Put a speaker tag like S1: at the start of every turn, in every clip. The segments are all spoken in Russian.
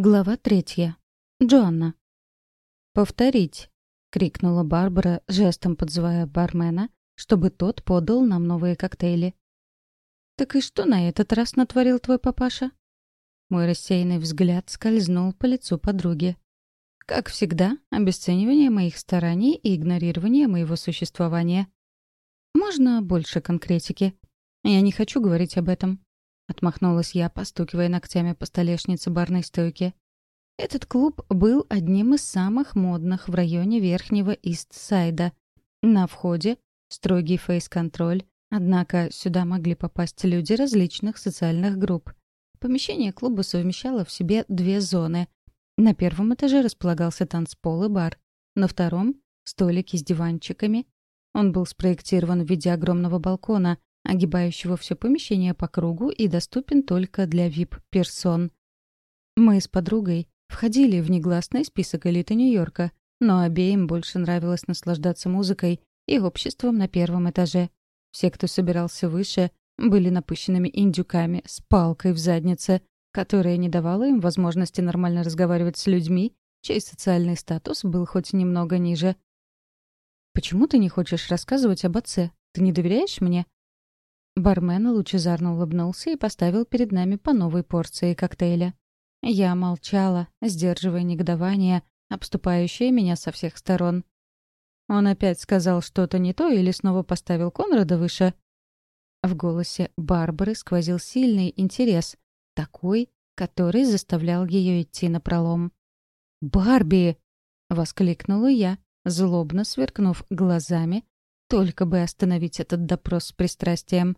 S1: Глава третья. Джоанна. «Повторить!» — крикнула Барбара, жестом подзывая бармена, чтобы тот подал нам новые коктейли. «Так и что на этот раз натворил твой папаша?» Мой рассеянный взгляд скользнул по лицу подруги. Как всегда, обесценивание моих стараний и игнорирование моего существования. «Можно больше конкретики? Я не хочу говорить об этом. Отмахнулась я, постукивая ногтями по столешнице барной стойки. Этот клуб был одним из самых модных в районе Верхнего Ист-Сайда. На входе строгий фейс-контроль, однако сюда могли попасть люди различных социальных групп. Помещение клуба совмещало в себе две зоны. На первом этаже располагался танцпол и бар. На втором — столики с диванчиками. Он был спроектирован в виде огромного балкона, огибающего все помещение по кругу и доступен только для VIP-персон. Мы с подругой входили в негласный список элиты Нью-Йорка, но обеим больше нравилось наслаждаться музыкой и обществом на первом этаже. Все, кто собирался выше, были напыщенными индюками с палкой в заднице, которая не давала им возможности нормально разговаривать с людьми, чей социальный статус был хоть немного ниже. «Почему ты не хочешь рассказывать об отце? Ты не доверяешь мне?» Бармен лучезарно улыбнулся и поставил перед нами по новой порции коктейля. Я молчала, сдерживая негодование, обступающее меня со всех сторон. Он опять сказал что-то не то или снова поставил Конрада выше? В голосе Барбары сквозил сильный интерес, такой, который заставлял ее идти на пролом. «Барби!» — воскликнула я, злобно сверкнув глазами, только бы остановить этот допрос с пристрастием.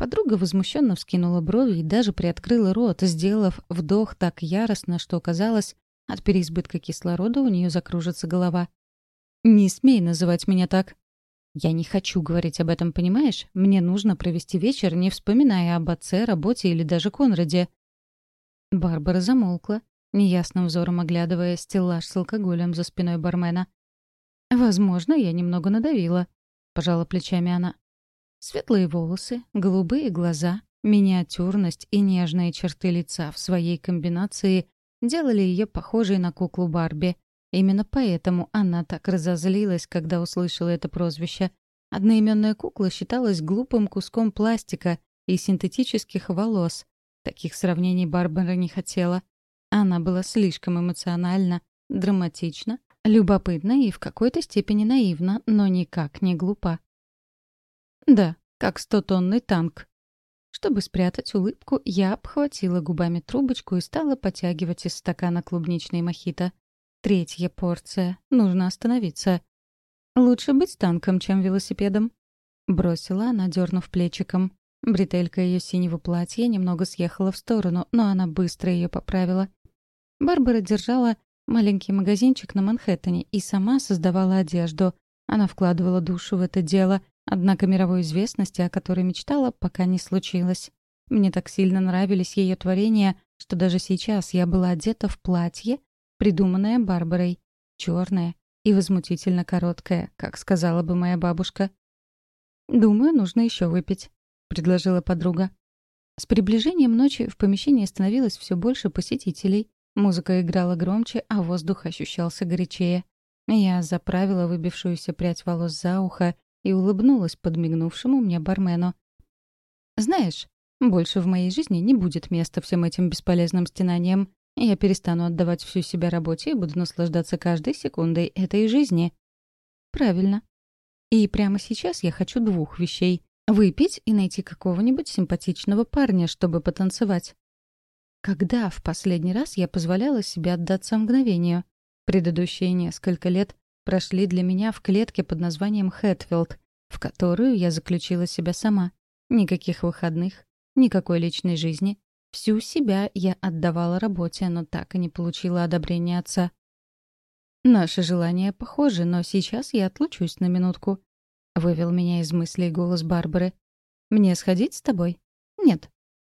S1: Подруга возмущенно вскинула брови и даже приоткрыла рот, сделав вдох так яростно, что казалось, от переизбытка кислорода у нее закружится голова. «Не смей называть меня так!» «Я не хочу говорить об этом, понимаешь? Мне нужно провести вечер, не вспоминая об отце, работе или даже Конраде». Барбара замолкла, неясным взором оглядывая стеллаж с алкоголем за спиной бармена. «Возможно, я немного надавила», — пожала плечами она. Светлые волосы, голубые глаза, миниатюрность и нежные черты лица в своей комбинации делали ее похожей на куклу Барби. Именно поэтому она так разозлилась, когда услышала это прозвище. Одноименная кукла считалась глупым куском пластика и синтетических волос. Таких сравнений Барбара не хотела. Она была слишком эмоциональна, драматична, любопытна и в какой-то степени наивна, но никак не глупа. Да, как стотонный танк. Чтобы спрятать улыбку, я обхватила губами трубочку и стала потягивать из стакана клубничный мохито. Третья порция. Нужно остановиться. Лучше быть танком, чем велосипедом. Бросила она, дернув плечиком. Бретелька ее синего платья немного съехала в сторону, но она быстро ее поправила. Барбара держала маленький магазинчик на Манхэттене и сама создавала одежду. Она вкладывала душу в это дело, Однако мировой известности, о которой мечтала, пока не случилось. Мне так сильно нравились ее творения, что даже сейчас я была одета в платье, придуманное Барбарой, черное и возмутительно короткое, как сказала бы моя бабушка. «Думаю, нужно еще выпить», — предложила подруга. С приближением ночи в помещении становилось все больше посетителей. Музыка играла громче, а воздух ощущался горячее. Я заправила выбившуюся прядь волос за ухо и улыбнулась подмигнувшему мне бармену. «Знаешь, больше в моей жизни не будет места всем этим бесполезным стенаниям. Я перестану отдавать всю себя работе и буду наслаждаться каждой секундой этой жизни». «Правильно. И прямо сейчас я хочу двух вещей. Выпить и найти какого-нибудь симпатичного парня, чтобы потанцевать. Когда в последний раз я позволяла себе отдаться мгновению? Предыдущие несколько лет прошли для меня в клетке под названием Хэтфилд, в которую я заключила себя сама. Никаких выходных, никакой личной жизни. Всю себя я отдавала работе, но так и не получила одобрения отца. «Наши желания похожи, но сейчас я отлучусь на минутку», — вывел меня из мыслей голос Барбары. «Мне сходить с тобой?» «Нет».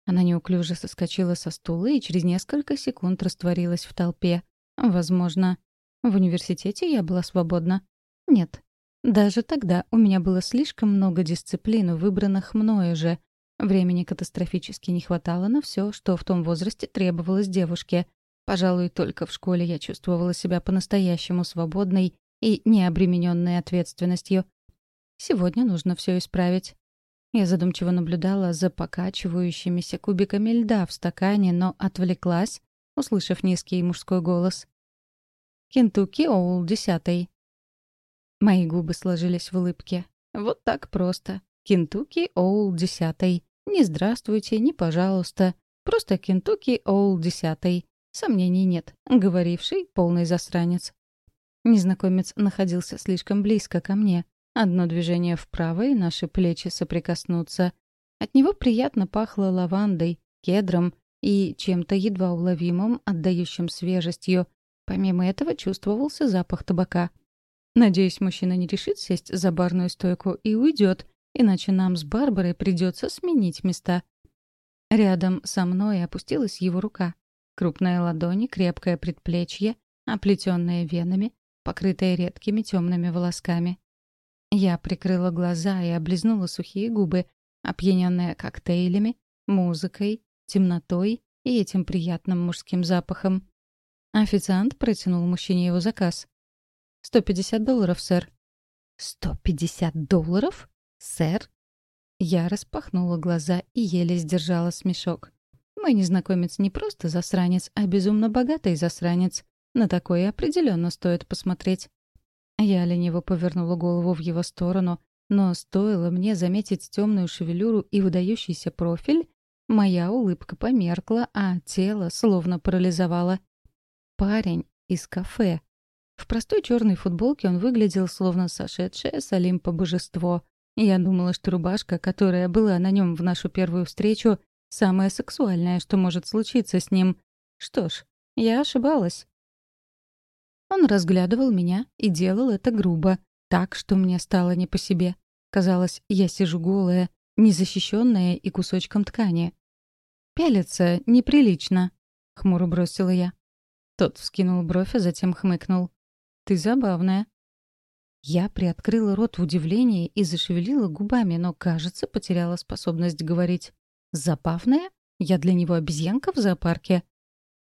S1: Она неуклюже соскочила со стула и через несколько секунд растворилась в толпе. Возможно, в университете я была свободна? Нет. Даже тогда у меня было слишком много дисциплин, выбранных мною же. Времени катастрофически не хватало на все, что в том возрасте требовалось девушке. Пожалуй, только в школе я чувствовала себя по-настоящему свободной и не обремененной ответственностью. Сегодня нужно все исправить. Я задумчиво наблюдала за покачивающимися кубиками льда в стакане, но отвлеклась, услышав низкий мужской голос. «Кентукки Оул, десятый». Мои губы сложились в улыбке. Вот так просто. Кентукки Оул, десятый. Не здравствуйте, не пожалуйста. Просто Кентукки Оул, десятый. Сомнений нет. Говоривший — полный засранец. Незнакомец находился слишком близко ко мне. Одно движение вправо, и наши плечи соприкоснутся. От него приятно пахло лавандой, кедром и чем-то едва уловимым, отдающим свежестью. Помимо этого чувствовался запах табака. Надеюсь, мужчина не решит сесть за барную стойку и уйдет, иначе нам с Барбарой придется сменить места. Рядом со мной опустилась его рука. Крупная ладонь, крепкое предплечье, оплетенное венами, покрытое редкими темными волосками. Я прикрыла глаза и облизнула сухие губы, опьяненная коктейлями, музыкой, темнотой и этим приятным мужским запахом. Официант протянул мужчине его заказ. «Сто пятьдесят долларов, сэр». «Сто пятьдесят долларов? Сэр?» Я распахнула глаза и еле сдержала смешок. Мой незнакомец не просто засранец, а безумно богатый засранец. На такое определенно стоит посмотреть. Я лениво повернула голову в его сторону, но стоило мне заметить темную шевелюру и выдающийся профиль, моя улыбка померкла, а тело словно парализовало. Парень из кафе. В простой черной футболке он выглядел словно сошедшее с Олимпа божество. Я думала, что рубашка, которая была на нем в нашу первую встречу, самое сексуальное, что может случиться с ним. Что ж, я ошибалась. Он разглядывал меня и делал это грубо, так, что мне стало не по себе. Казалось, я сижу голая, незащищенная и кусочком ткани. «Пялиться неприлично», — хмуро бросила я. Тот вскинул бровь, а затем хмыкнул. «Ты забавная». Я приоткрыла рот в удивлении и зашевелила губами, но, кажется, потеряла способность говорить. «Забавная? Я для него обезьянка в зоопарке?»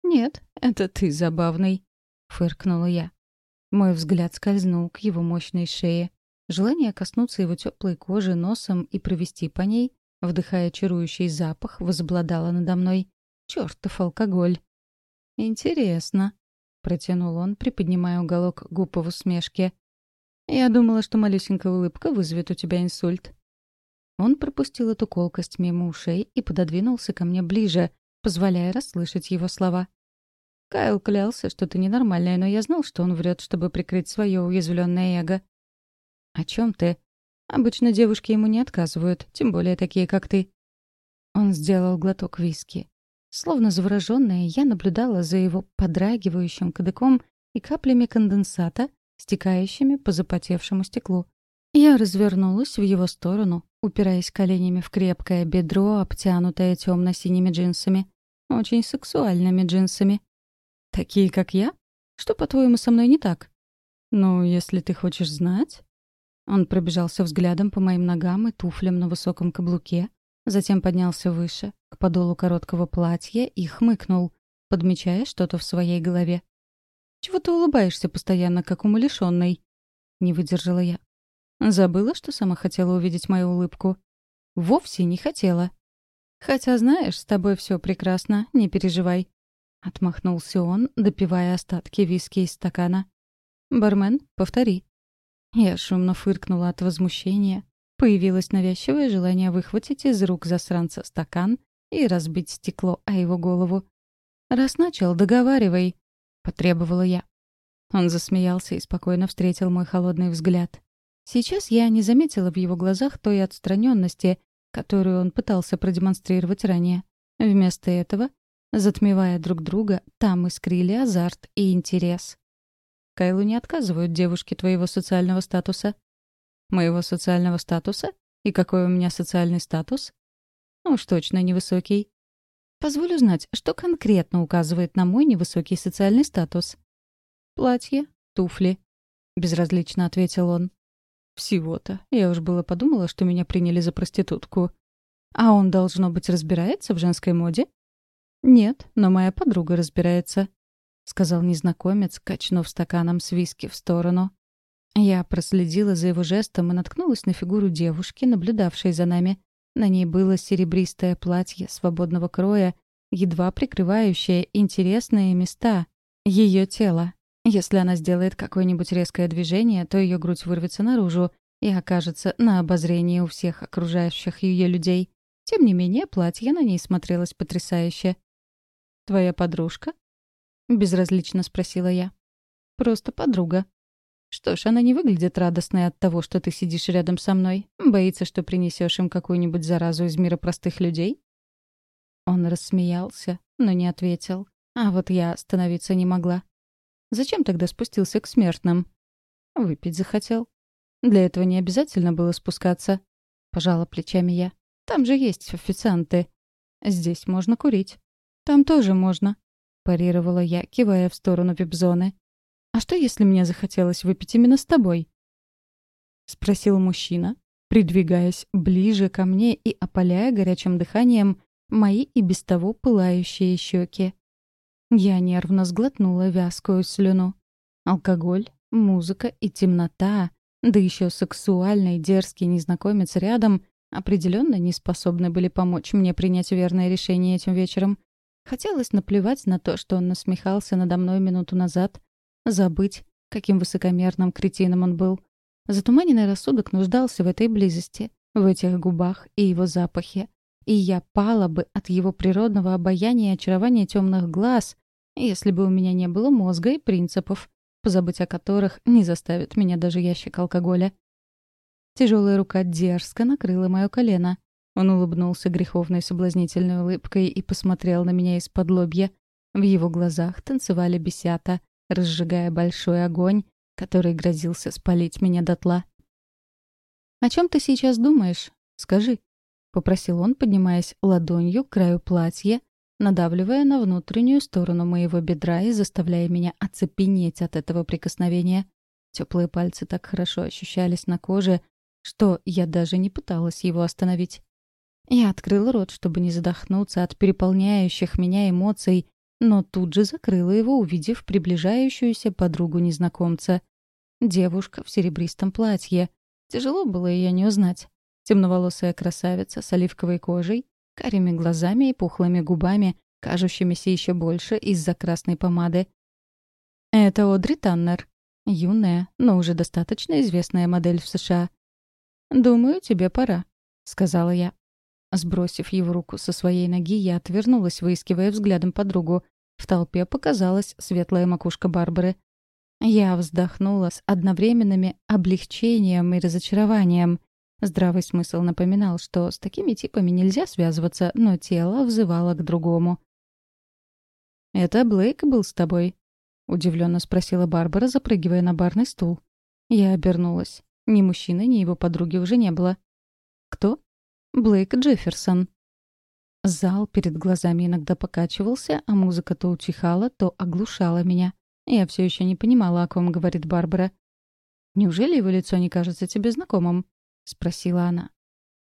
S1: «Нет, это ты забавный», — фыркнула я. Мой взгляд скользнул к его мощной шее. Желание коснуться его теплой кожи носом и провести по ней, вдыхая чарующий запах, возобладало надо мной. Чёртов алкоголь. «Интересно», — протянул он, приподнимая уголок губ в усмешке. «Я думала, что малюсенькая улыбка вызовет у тебя инсульт». Он пропустил эту колкость мимо ушей и пододвинулся ко мне ближе, позволяя расслышать его слова. Кайл клялся, что ты ненормальная, но я знал, что он врет, чтобы прикрыть свое уязвленное эго. «О чем ты?» «Обычно девушки ему не отказывают, тем более такие, как ты». Он сделал глоток виски. Словно заворожённая, я наблюдала за его подрагивающим кадыком и каплями конденсата, стекающими по запотевшему стеклу. Я развернулась в его сторону, упираясь коленями в крепкое бедро, обтянутое темно-синими джинсами. Очень сексуальными джинсами. Такие, как я? Что, по-твоему, со мной не так? Ну, если ты хочешь знать... Он пробежался взглядом по моим ногам и туфлям на высоком каблуке, затем поднялся выше, к подолу короткого платья и хмыкнул, подмечая что-то в своей голове. «Чего ты улыбаешься постоянно, как умалишённый?» Не выдержала я. Забыла, что сама хотела увидеть мою улыбку. Вовсе не хотела. Хотя, знаешь, с тобой все прекрасно, не переживай. — отмахнулся он, допивая остатки виски из стакана. «Бармен, повтори». Я шумно фыркнула от возмущения. Появилось навязчивое желание выхватить из рук засранца стакан и разбить стекло о его голову. «Раз начал, договаривай», — потребовала я. Он засмеялся и спокойно встретил мой холодный взгляд. Сейчас я не заметила в его глазах той отстраненности, которую он пытался продемонстрировать ранее. Вместо этого Затмевая друг друга, там искрили азарт и интерес. Кайлу не отказывают девушки твоего социального статуса. Моего социального статуса? И какой у меня социальный статус? Уж точно невысокий. Позволю знать, что конкретно указывает на мой невысокий социальный статус. Платье, туфли. Безразлично ответил он. Всего-то. Я уж было подумала, что меня приняли за проститутку. А он, должно быть, разбирается в женской моде? «Нет, но моя подруга разбирается», сказал незнакомец, качнув стаканом с виски в сторону. Я проследила за его жестом и наткнулась на фигуру девушки, наблюдавшей за нами. На ней было серебристое платье свободного кроя, едва прикрывающее интересные места ее тела. Если она сделает какое-нибудь резкое движение, то ее грудь вырвется наружу и окажется на обозрении у всех окружающих ее людей. Тем не менее, платье на ней смотрелось потрясающе. «Твоя подружка?» — безразлично спросила я. «Просто подруга». «Что ж, она не выглядит радостной от того, что ты сидишь рядом со мной. Боится, что принесешь им какую-нибудь заразу из мира простых людей?» Он рассмеялся, но не ответил. А вот я остановиться не могла. Зачем тогда спустился к смертным? Выпить захотел. Для этого не обязательно было спускаться. Пожала плечами я. Там же есть официанты. Здесь можно курить. Там тоже можно. Парировала я, кивая в сторону вип-зоны. «А что, если мне захотелось выпить именно с тобой?» Спросил мужчина, придвигаясь ближе ко мне и опаляя горячим дыханием мои и без того пылающие щеки. Я нервно сглотнула вязкую слюну. Алкоголь, музыка и темнота, да еще сексуальный дерзкий незнакомец рядом определенно не способны были помочь мне принять верное решение этим вечером. Хотелось наплевать на то, что он насмехался надо мной минуту назад, забыть, каким высокомерным кретином он был. Затуманенный рассудок нуждался в этой близости, в этих губах и его запахе и я пала бы от его природного обаяния и очарования темных глаз, если бы у меня не было мозга и принципов, позабыть о которых не заставит меня даже ящик алкоголя. Тяжелая рука дерзко накрыла мое колено. Он улыбнулся греховной соблазнительной улыбкой и посмотрел на меня из-под лобья. В его глазах танцевали бесята, разжигая большой огонь, который грозился спалить меня дотла. «О чем ты сейчас думаешь? Скажи», — попросил он, поднимаясь ладонью к краю платья, надавливая на внутреннюю сторону моего бедра и заставляя меня оцепенеть от этого прикосновения. Теплые пальцы так хорошо ощущались на коже, что я даже не пыталась его остановить. Я открыла рот, чтобы не задохнуться от переполняющих меня эмоций, но тут же закрыла его, увидев приближающуюся подругу незнакомца. Девушка в серебристом платье. Тяжело было ее не узнать. Темноволосая красавица с оливковой кожей, карими глазами и пухлыми губами, кажущимися еще больше из-за красной помады. Это Одри Таннер. Юная, но уже достаточно известная модель в США. «Думаю, тебе пора», — сказала я. Сбросив его руку со своей ноги, я отвернулась, выискивая взглядом подругу. В толпе показалась светлая макушка Барбары. Я вздохнула с одновременными облегчением и разочарованием. Здравый смысл напоминал, что с такими типами нельзя связываться, но тело взывало к другому. «Это Блейк был с тобой?» — удивленно спросила Барбара, запрыгивая на барный стул. Я обернулась. Ни мужчины, ни его подруги уже не было. «Кто?» «Блейк Джефферсон». Зал перед глазами иногда покачивался, а музыка то утихала, то оглушала меня. Я все еще не понимала, о ком говорит Барбара. «Неужели его лицо не кажется тебе знакомым?» — спросила она.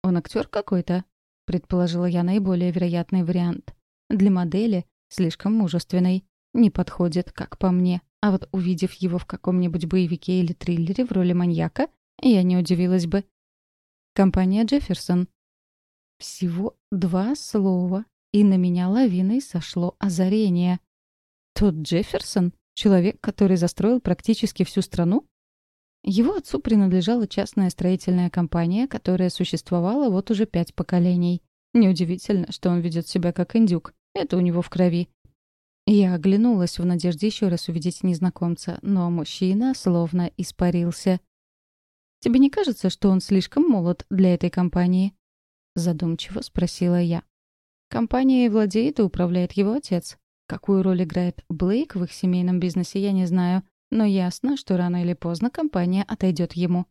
S1: «Он актер какой-то?» — предположила я наиболее вероятный вариант. «Для модели слишком мужественный. Не подходит, как по мне. А вот увидев его в каком-нибудь боевике или триллере в роли маньяка, я не удивилась бы. Компания Джефферсон. Всего два слова, и на меня лавиной сошло озарение. Тот Джефферсон? Человек, который застроил практически всю страну? Его отцу принадлежала частная строительная компания, которая существовала вот уже пять поколений. Неудивительно, что он ведет себя как индюк. Это у него в крови. Я оглянулась в надежде еще раз увидеть незнакомца, но мужчина словно испарился. «Тебе не кажется, что он слишком молод для этой компании?» Задумчиво спросила я. Компанией владеет и управляет его отец. Какую роль играет Блейк в их семейном бизнесе, я не знаю но ясно, что рано или поздно компания отойдет ему.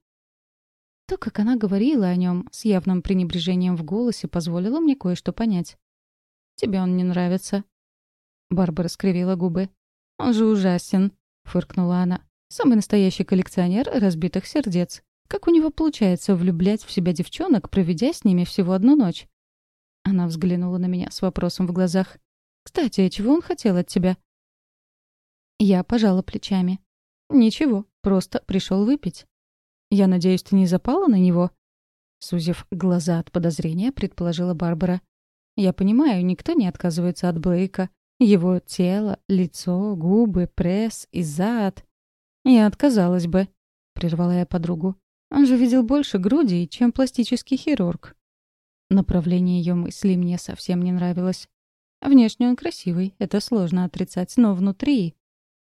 S1: То, как она говорила о нем с явным пренебрежением в голосе, позволило мне кое-что понять. «Тебе он не нравится?» Барбара скривила губы. «Он же ужасен», — фыркнула она. «Самый настоящий коллекционер разбитых сердец. Как у него получается влюблять в себя девчонок, проведя с ними всего одну ночь?» Она взглянула на меня с вопросом в глазах. «Кстати, чего он хотел от тебя?» Я пожала плечами. «Ничего, просто пришел выпить». «Я надеюсь, ты не запала на него?» Сузив глаза от подозрения, предположила Барбара. «Я понимаю, никто не отказывается от Блейка. Его тело, лицо, губы, пресс и зад. Я отказалась бы», — прервала я подругу. «Он же видел больше грудей, чем пластический хирург». Направление ее мыслей мне совсем не нравилось. Внешне он красивый, это сложно отрицать, но внутри...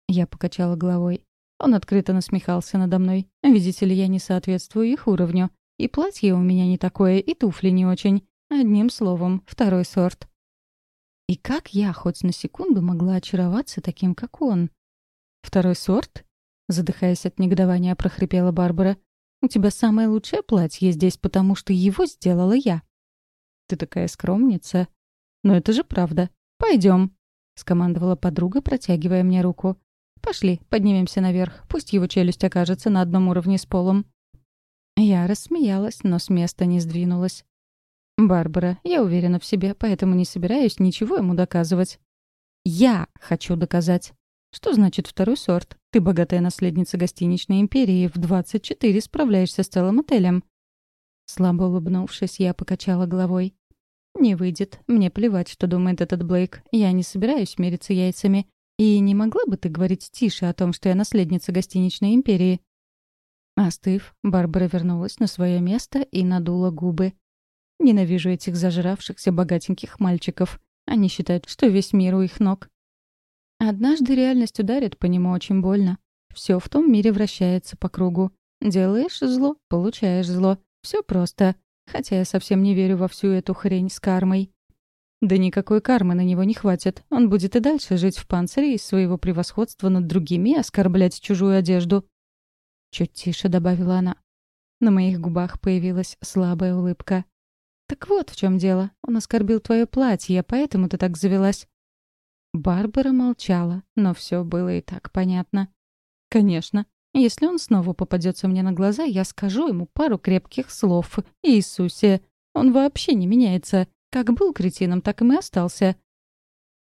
S1: Я покачала головой. Он открыто насмехался надо мной. Видите ли, я не соответствую их уровню. И платье у меня не такое, и туфли не очень. Одним словом, второй сорт. И как я хоть на секунду могла очароваться таким, как он? «Второй сорт?» Задыхаясь от негодования, прохрипела Барбара. «У тебя самое лучшее платье здесь, потому что его сделала я». «Ты такая скромница». «Но это же правда. Пойдем», — скомандовала подруга, протягивая мне руку. «Пошли, поднимемся наверх. Пусть его челюсть окажется на одном уровне с полом». Я рассмеялась, но с места не сдвинулась. «Барбара, я уверена в себе, поэтому не собираюсь ничего ему доказывать». «Я хочу доказать». «Что значит второй сорт? Ты богатая наследница гостиничной империи, в 24 справляешься с целым отелем». Слабо улыбнувшись, я покачала головой. «Не выйдет. Мне плевать, что думает этот Блейк. Я не собираюсь мериться яйцами. И не могла бы ты говорить тише о том, что я наследница гостиничной империи?» Остыв, Барбара вернулась на свое место и надула губы. «Ненавижу этих зажравшихся богатеньких мальчиков. Они считают, что весь мир у их ног. Однажды реальность ударит по нему очень больно. Все в том мире вращается по кругу. Делаешь зло — получаешь зло. Все просто. Хотя я совсем не верю во всю эту хрень с кармой. Да никакой кармы на него не хватит. Он будет и дальше жить в панцире из своего превосходства над другими и оскорблять чужую одежду. Чуть тише добавила она. На моих губах появилась слабая улыбка. «Так вот в чем дело. Он оскорбил твое платье, поэтому ты так завелась». Барбара молчала, но все было и так понятно. «Конечно. Если он снова попадется мне на глаза, я скажу ему пару крепких слов. Иисусе, он вообще не меняется. Как был кретином, так и мы остался.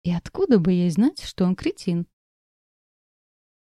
S1: И откуда бы ей знать, что он кретин?